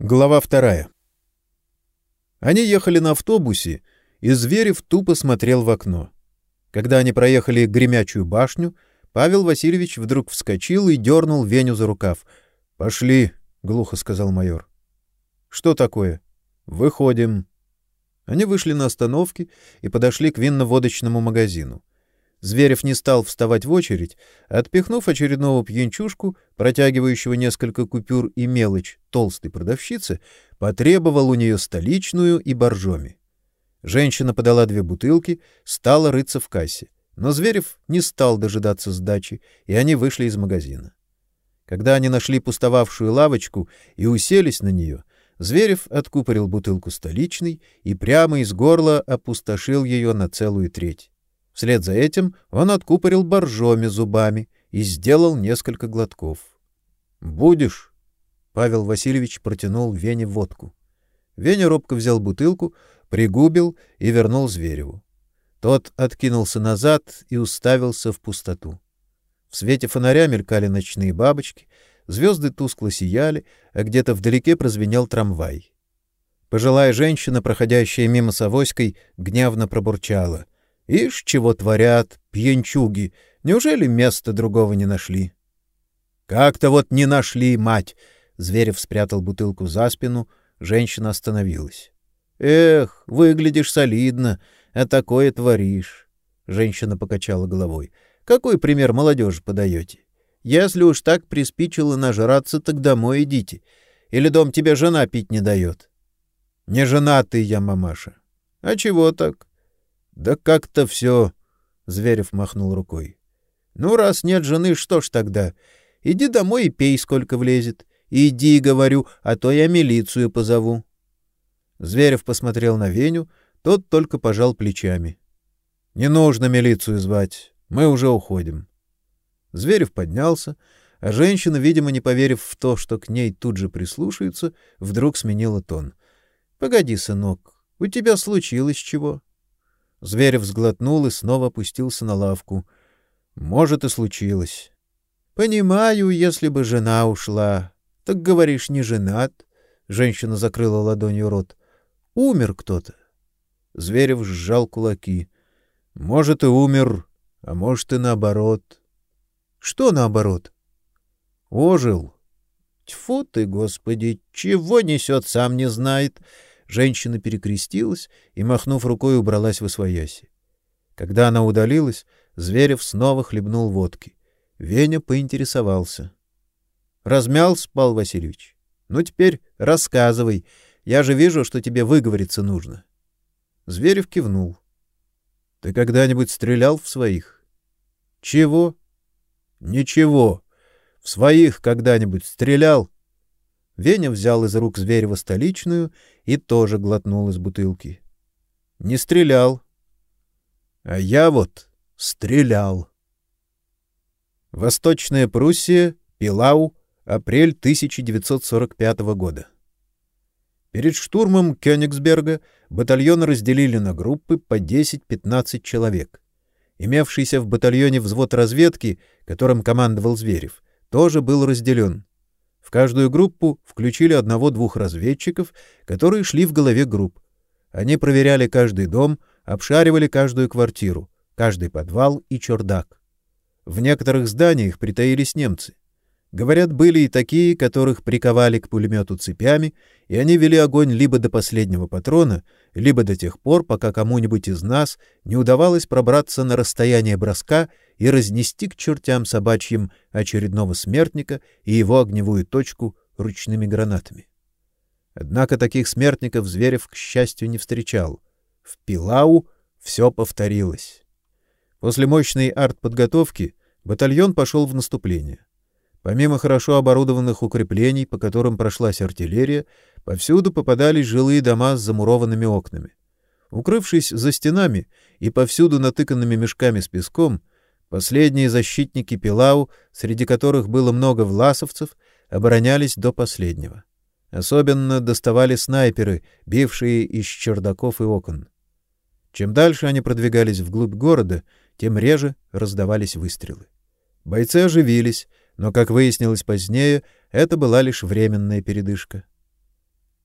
Глава вторая. Они ехали на автобусе, и Зверев тупо смотрел в окно. Когда они проехали Гремячую башню, Павел Васильевич вдруг вскочил и дернул Веню за рукав. «Пошли», — глухо сказал майор. «Что такое?» «Выходим». Они вышли на остановке и подошли к винно-водочному магазину. Зверев не стал вставать в очередь, отпихнув очередного пьянчушку, протягивающего несколько купюр и мелочь толстой продавщицы, потребовал у нее столичную и боржоми. Женщина подала две бутылки, стала рыться в кассе. Но Зверев не стал дожидаться сдачи, и они вышли из магазина. Когда они нашли пустовавшую лавочку и уселись на нее, Зверев откупорил бутылку столичной и прямо из горла опустошил ее на целую треть. Вслед за этим он откупорил боржоми зубами и сделал несколько глотков. Будешь? Павел Васильевич протянул Вене водку. Веня робко взял бутылку, пригубил и вернул Звереву. Тот откинулся назад и уставился в пустоту. В свете фонаря мелькали ночные бабочки, звезды тускло сияли, а где-то вдалеке прозвенел трамвай. Пожилая женщина, проходящая мимо с авоськой, гневно пробурчала: Ишь, чего творят, пьянчуги! Неужели места другого не нашли? — Как-то вот не нашли, мать! Зверев спрятал бутылку за спину, женщина остановилась. — Эх, выглядишь солидно, а такое творишь. Женщина покачала головой. — Какой пример молодежи подаете? Если уж так приспичило нажраться, так домой идите. Или дом тебе жена пить не дает? — Не женатый я, мамаша. — А чего так? Да как-то все... Зверев махнул рукой. Ну, раз нет жены, что ж тогда? Иди домой и пей, сколько влезет. Иди, говорю, а то я милицию позову. Зверев посмотрел на Веню, тот только пожал плечами. Не нужно милицию звать, мы уже уходим. Зверев поднялся, а женщина, видимо, не поверив в то, что к ней тут же прислушаются, вдруг сменила тон. — Погоди, сынок, у тебя случилось чего? Зверев сглотнул и снова опустился на лавку. Может, и случилось. Понимаю, если бы жена ушла. Так говоришь, не женат. Женщина закрыла ладонью рот. Умер кто-то. Зверев сжал кулаки. Может, и умер, а может, и наоборот. Что наоборот? Ожил. Тьфу ты, Господи, чего несет, сам не знает. Женщина перекрестилась и, махнув рукой, убралась в освояси. Когда она удалилась, Зверев снова хлебнул водки. Веня поинтересовался. — Размялся, Павел Васильевич? Ну, теперь рассказывай. Я же вижу, что тебе выговориться нужно. Зверев кивнул. — Ты когда-нибудь стрелял в своих? — Чего? — Ничего. В своих когда-нибудь стрелял? Веня взял из рук Зверева столичную и тоже глотнул из бутылки. Не стрелял. А я вот стрелял. Восточная Пруссия, Пилау, апрель 1945 года. Перед штурмом Кёнигсберга батальон разделили на группы по 10-15 человек. Имевшийся в батальоне взвод разведки, которым командовал Зверев, тоже был разделен. Каждую группу включили одного-двух разведчиков, которые шли в голове групп. Они проверяли каждый дом, обшаривали каждую квартиру, каждый подвал и чердак. В некоторых зданиях притаились немцы. Говорят, были и такие, которых приковали к пулемету цепями, и они вели огонь либо до последнего патрона, либо до тех пор, пока кому-нибудь из нас не удавалось пробраться на расстояние броска и разнести к чертям собачьим очередного смертника и его огневую точку ручными гранатами. Однако таких смертников Зверев, к счастью, не встречал. В Пилау все повторилось. После мощной артподготовки батальон пошел в наступление. Помимо хорошо оборудованных укреплений, по которым прошлась артиллерия, повсюду попадались жилые дома с замурованными окнами. Укрывшись за стенами и повсюду натыканными мешками с песком, последние защитники Пилау, среди которых было много власовцев, оборонялись до последнего. Особенно доставали снайперы, бившие из чердаков и окон. Чем дальше они продвигались вглубь города, тем реже раздавались выстрелы. Бойцы оживились, но, как выяснилось позднее, это была лишь временная передышка.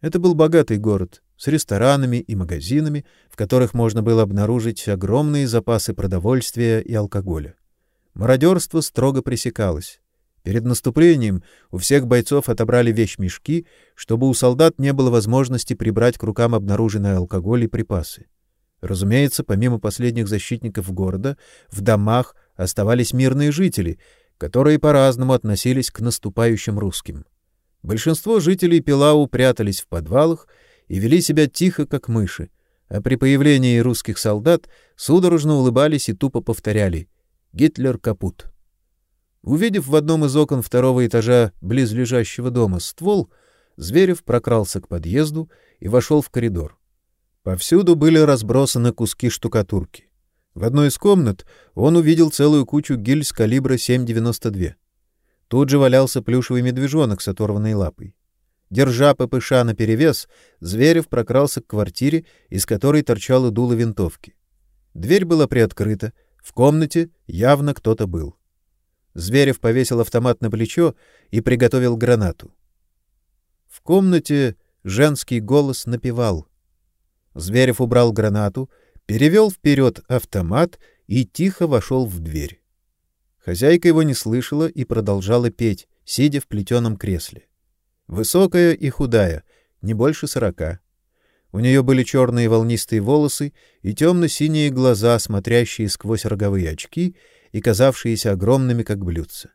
Это был богатый город с ресторанами и магазинами, в которых можно было обнаружить огромные запасы продовольствия и алкоголя. Мародерство строго пресекалось. Перед наступлением у всех бойцов отобрали вещмешки, чтобы у солдат не было возможности прибрать к рукам обнаруженный алкоголь и припасы. Разумеется, помимо последних защитников города, в домах оставались мирные жители, которые по-разному относились к наступающим русским. Большинство жителей Пилау прятались в подвалах и вели себя тихо, как мыши, а при появлении русских солдат судорожно улыбались и тупо повторяли «Гитлер капут». Увидев в одном из окон второго этажа близлежащего дома ствол, Зверев прокрался к подъезду и вошел в коридор. Повсюду были разбросаны куски штукатурки. В одной из комнат он увидел целую кучу гильз калибра 7,92. Тут же валялся плюшевый медвежонок с оторванной лапой. Держа ППШ наперевес, Зверев прокрался к квартире, из которой торчало дуло винтовки. Дверь была приоткрыта, в комнате явно кто-то был. Зверев повесил автомат на плечо и приготовил гранату. В комнате женский голос напевал. Зверев убрал гранату, перевел вперед автомат и тихо вошел в дверь. Хозяйка его не слышала и продолжала петь, сидя в плетеном кресле. Высокая и худая, не больше сорока. У нее были черные волнистые волосы и темно-синие глаза, смотрящие сквозь роговые очки и казавшиеся огромными, как блюдца.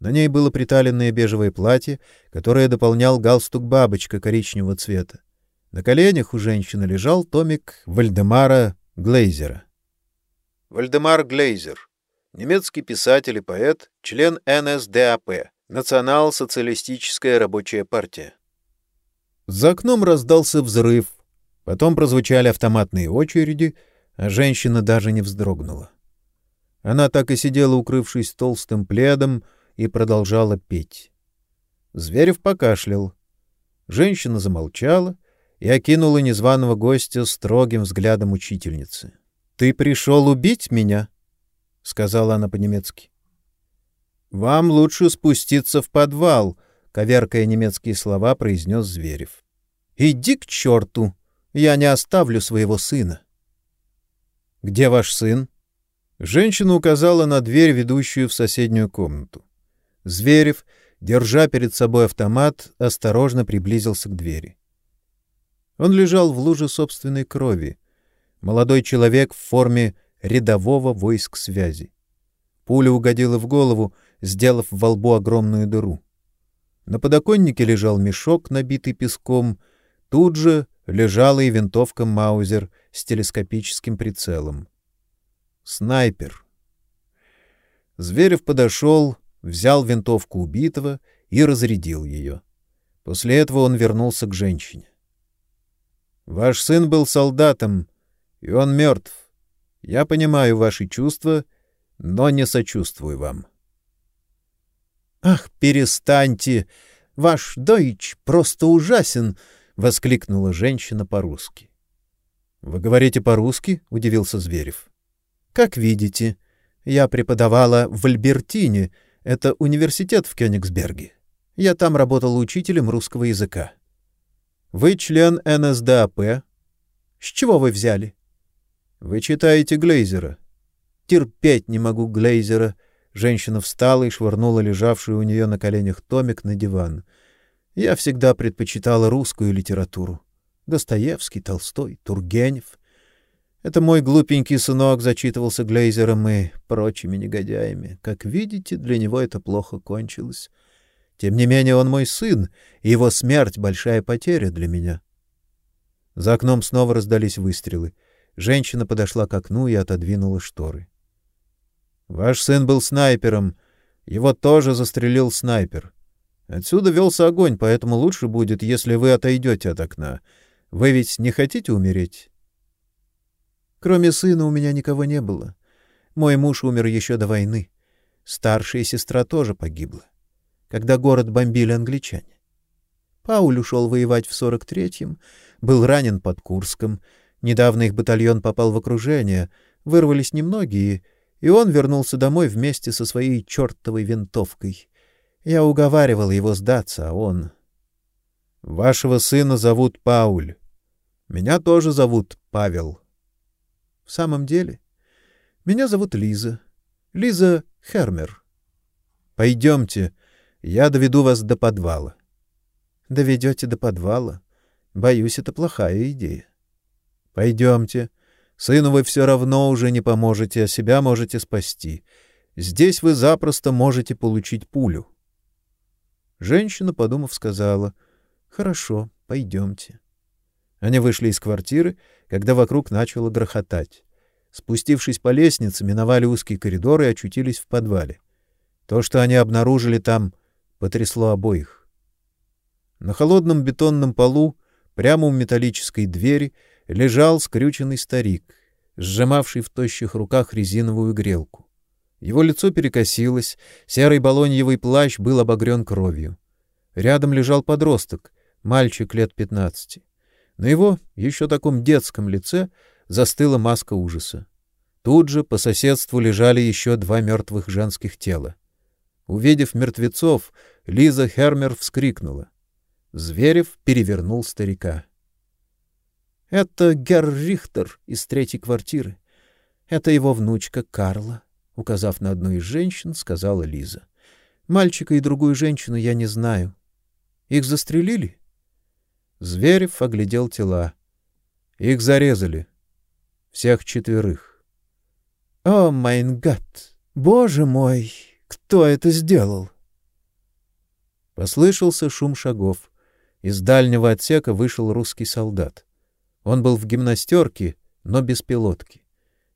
На ней было приталенное бежевое платье, которое дополнял галстук-бабочка коричневого цвета. На коленях у женщины лежал томик Вальдемара Глейзера. Вальдемар Глейзер немецкий писатель и поэт, член НСДАП, Национал-социалистическая рабочая партия. За окном раздался взрыв, потом прозвучали автоматные очереди, а женщина даже не вздрогнула. Она так и сидела, укрывшись толстым пледом, и продолжала петь. Зверев покашлял. Женщина замолчала и окинула незваного гостя строгим взглядом учительницы. — Ты пришел убить меня? — сказала она по-немецки. Вам лучше спуститься в подвал, коверкая немецкие слова, произнес Зверев. Иди к черту! Я не оставлю своего сына. Где ваш сын? Женщина указала на дверь, ведущую в соседнюю комнату. Зверев, держа перед собой автомат, осторожно приблизился к двери. Он лежал в луже собственной крови. Молодой человек в форме рядового войск связи. Пуля угодила в голову, сделав во лбу огромную дыру. На подоконнике лежал мешок, набитый песком, тут же лежала и винтовка Маузер с телескопическим прицелом. Снайпер. Зверев подошел, взял винтовку убитого и разрядил ее. После этого он вернулся к женщине. Ваш сын был солдатом, и он мертв. Я понимаю ваши чувства, но не сочувствую вам. Ах, перестаньте! Ваш дойч просто ужасен, воскликнула женщина по-русски. Вы говорите по-русски? удивился Зверев. Как видите, я преподавала в Альбертине, это университет в Кёнигсберге. Я там работала учителем русского языка. Вы член НСДАП. С чего вы взяли? Вы читаете Глейзера? Терпеть не могу Глейзера. Женщина встала и швырнула лежавший у нее на коленях томик на диван. Я всегда предпочитала русскую литературу. Достоевский, Толстой, Тургенев. Это мой глупенький сынок зачитывался Глейзером и прочими негодяями. Как видите, для него это плохо кончилось. Тем не менее, он мой сын, и его смерть — большая потеря для меня. За окном снова раздались выстрелы. Женщина подошла к окну и отодвинула шторы. Ваш сын был снайпером. Его тоже застрелил снайпер. Отсюда велся огонь, поэтому лучше будет, если вы отойдете от окна. Вы ведь не хотите умереть? Кроме сына у меня никого не было. Мой муж умер еще до войны. Старшая сестра тоже погибла, когда город бомбили англичане. Пауль ушел воевать в 43-м, был ранен под Курском — Недавно их батальон попал в окружение, вырвались немногие, и он вернулся домой вместе со своей чертовой винтовкой. Я уговаривал его сдаться, а он... Вашего сына зовут Пауль. Меня тоже зовут Павел. В самом деле, меня зовут Лиза. Лиза Хермер. Пойдемте, я доведу вас до подвала. Доведете до подвала? Боюсь, это плохая идея. Пойдемте. Сыну вы все равно уже не поможете, а себя можете спасти. Здесь вы запросто можете получить пулю. Женщина, подумав, сказала: "Хорошо, пойдемте». Они вышли из квартиры, когда вокруг начало грохотать. Спустившись по лестнице, миновали узкий коридор и очутились в подвале. То, что они обнаружили там, потрясло обоих. На холодном бетонном полу, прямо у металлической двери, лежал скрюченный старик, сжимавший в тощих руках резиновую грелку. Его лицо перекосилось, серый балоньевый плащ был обогрен кровью. Рядом лежал подросток, мальчик лет пятнадцати. На его еще таком детском лице застыла маска ужаса. Тут же по соседству лежали еще два мертвых женских тела. Увидев мертвецов, Лиза Хермер вскрикнула. Зверев перевернул старика. Это Герр Рихтер из третьей квартиры. Это его внучка Карла, указав на одну из женщин, сказала Лиза. Мальчика и другую женщину я не знаю. Их застрелили? Зверев оглядел тела. Их зарезали. Всех четверых. О, майн гад! Боже мой! Кто это сделал? Послышался шум шагов. Из дальнего отсека вышел русский солдат. Он был в гимнастерке, но без пилотки.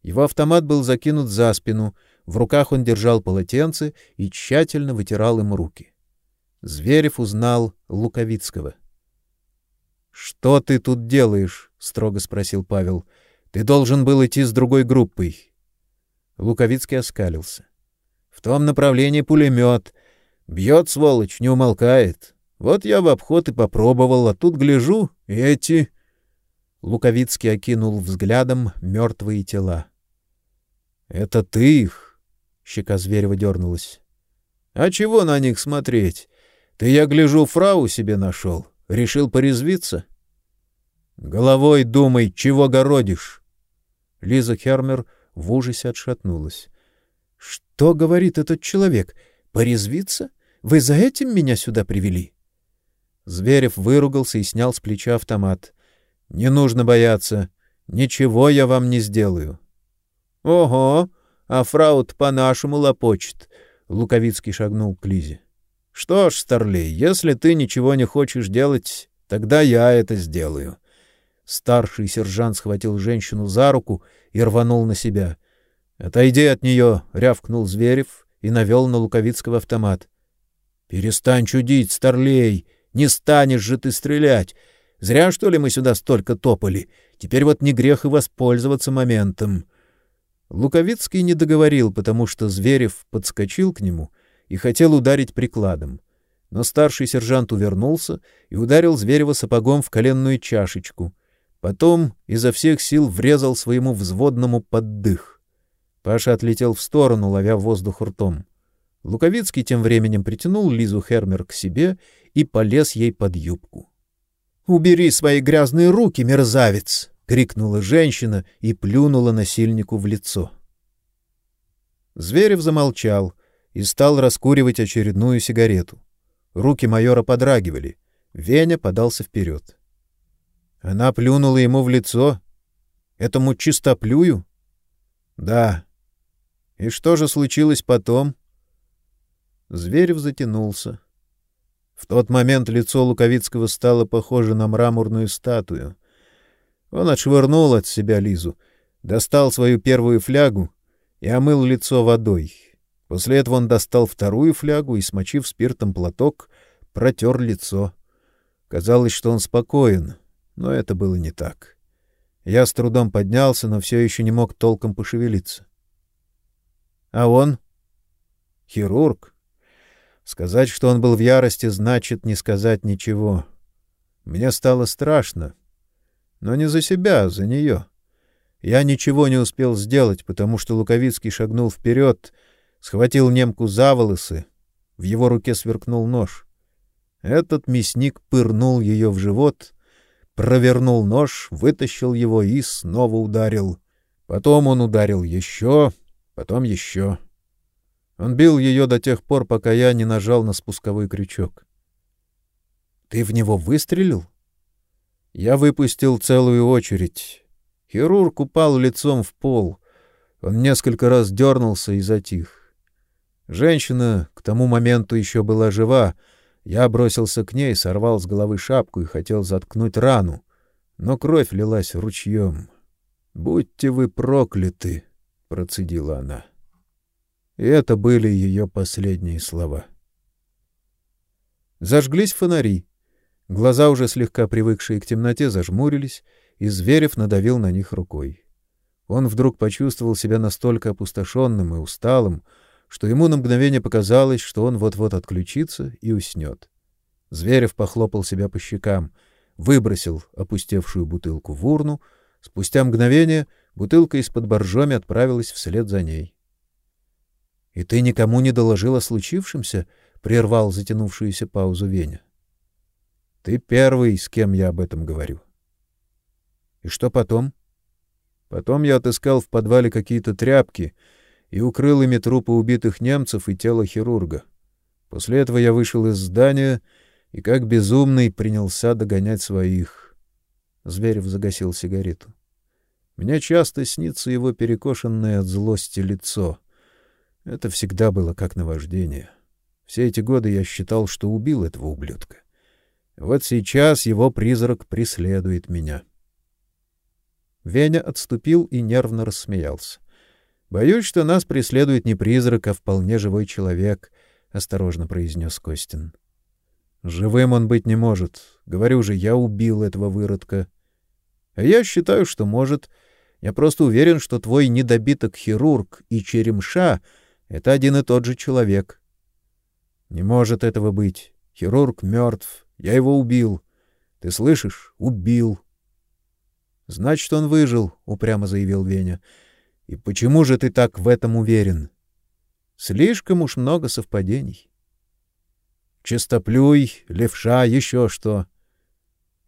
Его автомат был закинут за спину, в руках он держал полотенце и тщательно вытирал им руки. Зверев узнал Луковицкого. Что ты тут делаешь? строго спросил Павел. Ты должен был идти с другой группой. Луковицкий оскалился. В том направлении пулемет. Бьет, сволочь, не умолкает. Вот я в обход и попробовал, а тут гляжу, эти... Луковицкий окинул взглядом мертвые тела. — Это ты их? — щека Зверева дернулась. — А чего на них смотреть? Ты, я гляжу, фрау себе нашел. Решил порезвиться? — Головой думай, чего городишь. Лиза Хермер в ужасе отшатнулась. Что говорит этот человек? Порезвиться? Вы за этим меня сюда привели? Зверев выругался и снял с плеча автомат. Не нужно бояться. Ничего я вам не сделаю. Ого, а фраут по-нашему лопочет. Луковицкий шагнул к Лизе. Что ж, старлей, если ты ничего не хочешь делать, тогда я это сделаю. Старший сержант схватил женщину за руку и рванул на себя. Отойди от нее!» — рявкнул Зверев и навел на Луковицкого автомат. Перестань чудить, старлей, не станешь же ты стрелять. Зря что ли мы сюда столько топали. Теперь вот не грех и воспользоваться моментом. Луковицкий не договорил, потому что Зверев подскочил к нему и хотел ударить прикладом. Но старший сержант увернулся и ударил Зверева сапогом в коленную чашечку. Потом изо всех сил врезал своему взводному под дых. Паша отлетел в сторону, ловя воздух ртом. Луковицкий тем временем притянул Лизу Хермер к себе и полез ей под юбку. "Убери свои грязные руки, мерзавец!" крикнула женщина и плюнула насильнику в лицо. Зверев замолчал и стал раскуривать очередную сигарету. Руки майора подрагивали. Веня подался вперед. Она плюнула ему в лицо. Этому чистоплюю? Да, и что же случилось потом? Зверев затянулся. В тот момент лицо Луковицкого стало похоже на мраморную статую. Он отшвырнул от себя Лизу, достал свою первую флягу и омыл лицо водой. После этого он достал вторую флягу и, смочив спиртом платок, протер лицо. Казалось, что он спокоен, но это было не так. Я с трудом поднялся, но все еще не мог толком пошевелиться. А он? Хирург. Сказать, что он был в ярости, значит не сказать ничего. Мне стало страшно. Но не за себя, а за нее. Я ничего не успел сделать, потому что Луковицкий шагнул вперед, схватил немку за волосы. В его руке сверкнул нож. Этот мясник пырнул ее в живот, провернул нож, вытащил его и снова ударил. Потом он ударил еще, потом еще. Он бил ее до тех пор, пока я не нажал на спусковой крючок. Ты в него выстрелил? Я выпустил целую очередь. Хирург упал лицом в пол. Он несколько раз дернулся и затих. Женщина к тому моменту еще была жива. Я бросился к ней, сорвал с головы шапку и хотел заткнуть рану, но кровь лилась ручьем. Будьте вы прокляты, процедила она. И это были ее последние слова. Зажглись фонари. Глаза, уже слегка привыкшие к темноте, зажмурились, и Зверев надавил на них рукой. Он вдруг почувствовал себя настолько опустошенным и усталым, что ему на мгновение показалось, что он вот-вот отключится и уснет. Зверев похлопал себя по щекам, выбросил опустевшую бутылку в урну. Спустя мгновение бутылка из-под боржоми отправилась вслед за ней. — И ты никому не доложил о случившемся? — прервал затянувшуюся паузу Веня. Ты первый, с кем я об этом говорю. И что потом? Потом я отыскал в подвале какие-то тряпки и укрыл ими трупы убитых немцев и тело хирурга. После этого я вышел из здания и как безумный принялся догонять своих. Зверев загасил сигарету. Мне часто снится его перекошенное от злости лицо. Это всегда было как наваждение. Все эти годы я считал, что убил этого ублюдка. Вот сейчас его призрак преследует меня. Веня отступил и нервно рассмеялся. Боюсь, что нас преследует не призрак, а вполне живой человек, осторожно произнес Костин. Живым он быть не может. Говорю же, я убил этого выродка. А я считаю, что может. Я просто уверен, что твой недобиток хирург и черемша это один и тот же человек. Не может этого быть. Хирург мертв, я его убил. Ты слышишь? Убил. Значит, он выжил, упрямо заявил Веня. И почему же ты так в этом уверен? Слишком уж много совпадений. Чистоплюй, левша, еще что.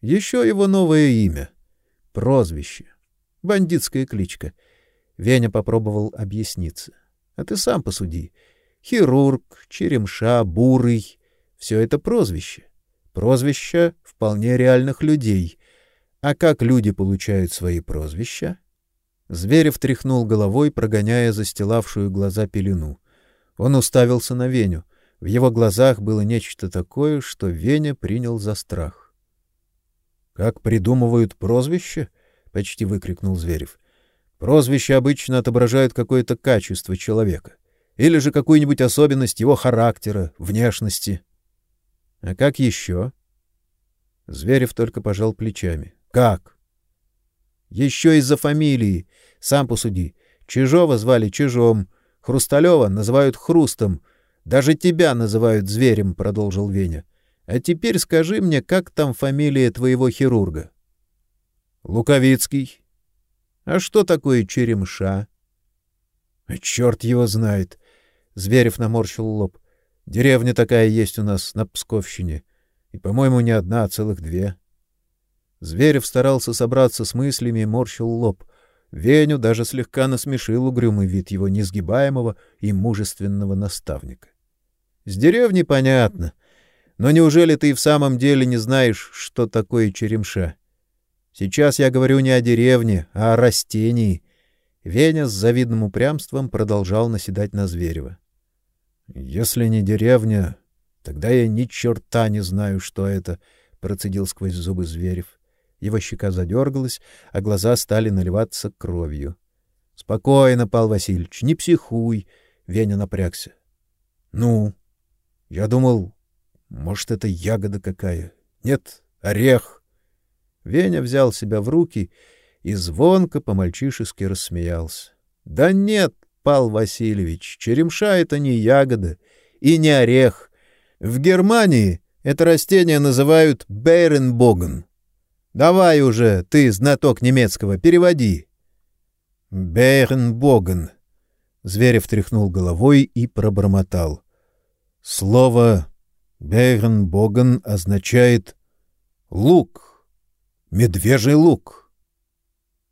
Еще его новое имя прозвище, бандитская кличка. Веня попробовал объясниться. А ты сам посуди. Хирург, черемша, бурый все это прозвище прозвища вполне реальных людей. А как люди получают свои прозвища? Зверев тряхнул головой, прогоняя застилавшую глаза пелену. Он уставился на Веню. В его глазах было нечто такое, что Веня принял за страх. Как придумывают прозвища? почти выкрикнул Зверев. Прозвища обычно отображают какое-то качество человека или же какую-нибудь особенность его характера, внешности. А как еще? Зверев только пожал плечами. Как? Еще из-за фамилии. Сам посуди. Чижова звали Чижом, Хрусталева называют Хрустом, даже тебя называют зверем, продолжил Веня. А теперь скажи мне, как там фамилия твоего хирурга? Луковицкий. А что такое Черемша? А черт его знает. Зверев наморщил лоб. Деревня такая есть у нас на Псковщине, и, по-моему, не одна, а целых две. Зверев старался собраться с мыслями и морщил лоб. Веню даже слегка насмешил угрюмый вид его несгибаемого и мужественного наставника. С деревни понятно, но неужели ты и в самом деле не знаешь, что такое черемша? Сейчас я говорю не о деревне, а о растении. Веня с завидным упрямством продолжал наседать на Зверева. Если не деревня, тогда я ни черта не знаю, что это, процедил сквозь зубы Зверев. Его щека задергалась, а глаза стали наливаться кровью. Спокойно, Пал Васильевич, не психуй, Веня напрягся. Ну, я думал, может, это ягода какая. Нет, орех. Веня взял себя в руки и звонко по-мальчишески рассмеялся. Да нет, Пал Васильевич, черемша — это не ягода и не орех. В Германии это растение называют бейренбоген. Давай уже, ты, знаток немецкого, переводи. Бейренбоген. Зверев тряхнул головой и пробормотал. Слово Бегенбоген означает лук, медвежий лук.